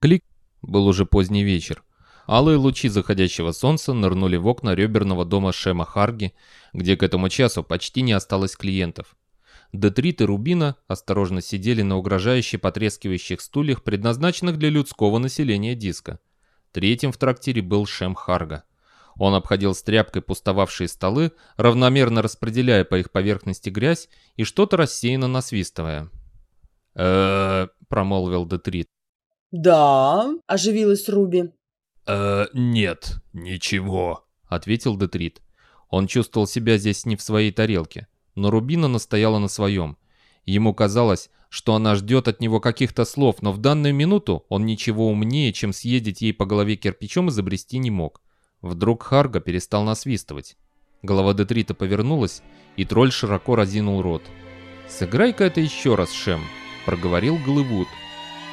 Клик! Был уже поздний вечер. Алые лучи заходящего солнца нырнули в окна реберного дома Шема Харги, где к этому часу почти не осталось клиентов. Детрит и Рубина осторожно сидели на угрожающе потрескивающих стульях, предназначенных для людского населения диска. Третьим в трактире был Шем Харга. Он обходил с тряпкой пустовавшие столы, равномерно распределяя по их поверхности грязь и что-то рассеянно насвистывая. э промолвил Детрит. «Да», — оживилась Руби. «Э, нет, ничего», — ответил Детрит. Он чувствовал себя здесь не в своей тарелке, но Рубина настояла на своем. Ему казалось, что она ждет от него каких-то слов, но в данную минуту он ничего умнее, чем съездить ей по голове кирпичом, изобрести не мог. Вдруг Харга перестал насвистывать. Голова Детрита повернулась, и тролль широко разинул рот. «Сыграй-ка это еще раз, Шем», — проговорил Голливуд.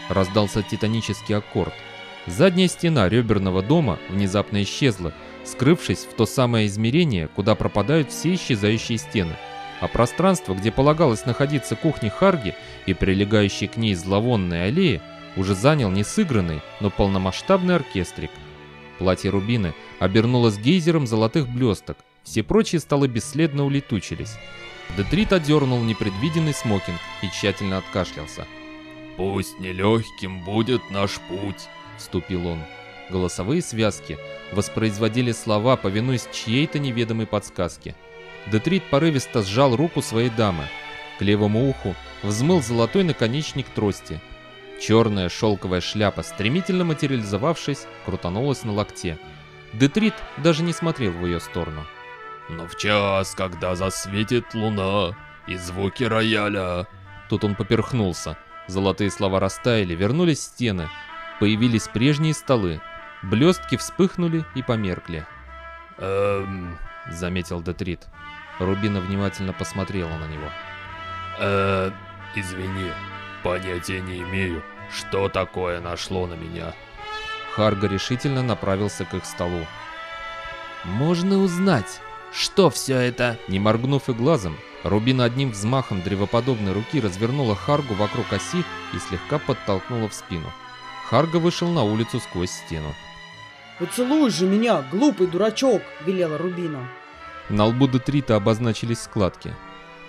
Раздался титанический аккорд. Задняя стена реберного дома внезапно исчезла, скрывшись в то самое измерение, куда пропадают все исчезающие стены. А пространство, где полагалось находиться кухня Харги и прилегающей к ней зловонная аллея, уже занял не сыгранный, но полномасштабный оркестрик. Платье Рубины обернулось гейзером золотых блесток, все прочие столы бесследно улетучились. Детрит одернул непредвиденный смокинг и тщательно откашлялся. «Пусть нелегким будет наш путь», — вступил он. Голосовые связки воспроизводили слова, повинуясь чьей-то неведомой подсказке. Детрит порывисто сжал руку своей дамы. К левому уху взмыл золотой наконечник трости. Черная шелковая шляпа, стремительно материализовавшись, крутанулась на локте. Детрит даже не смотрел в ее сторону. «Но в час, когда засветит луна и звуки рояля...» Тут он поперхнулся. Золотые слова растаяли, вернулись стены. Появились прежние столы. Блестки вспыхнули и померкли. «Эм...» — заметил Детрит. Рубина внимательно посмотрела на него. «Э... извини, понятия не имею, что такое нашло на меня». Харга решительно направился к их столу. «Можно узнать, что все это?» Не моргнув и глазом, Рубина одним взмахом древоподобной руки развернула Харгу вокруг оси и слегка подтолкнула в спину. Харга вышел на улицу сквозь стену. «Поцелуй же меня, глупый дурачок!» — велела Рубина. На лбу Детрита обозначились складки.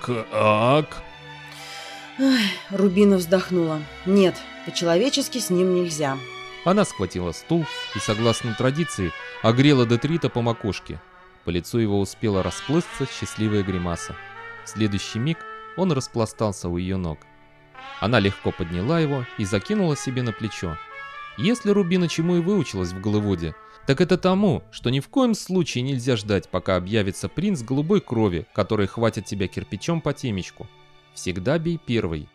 «Как?» Ах, Рубина вздохнула. «Нет, по-человечески с ним нельзя». Она схватила стул и, согласно традиции, огрела Детрита по макушке. По лицу его успела расплысться счастливая гримаса. В следующий миг он распластался у ее ног. Она легко подняла его и закинула себе на плечо. Если Рубина чему и выучилась в Голливуде, так это тому, что ни в коем случае нельзя ждать, пока объявится принц голубой крови, который хватит тебя кирпичом по темечку. Всегда бей первый.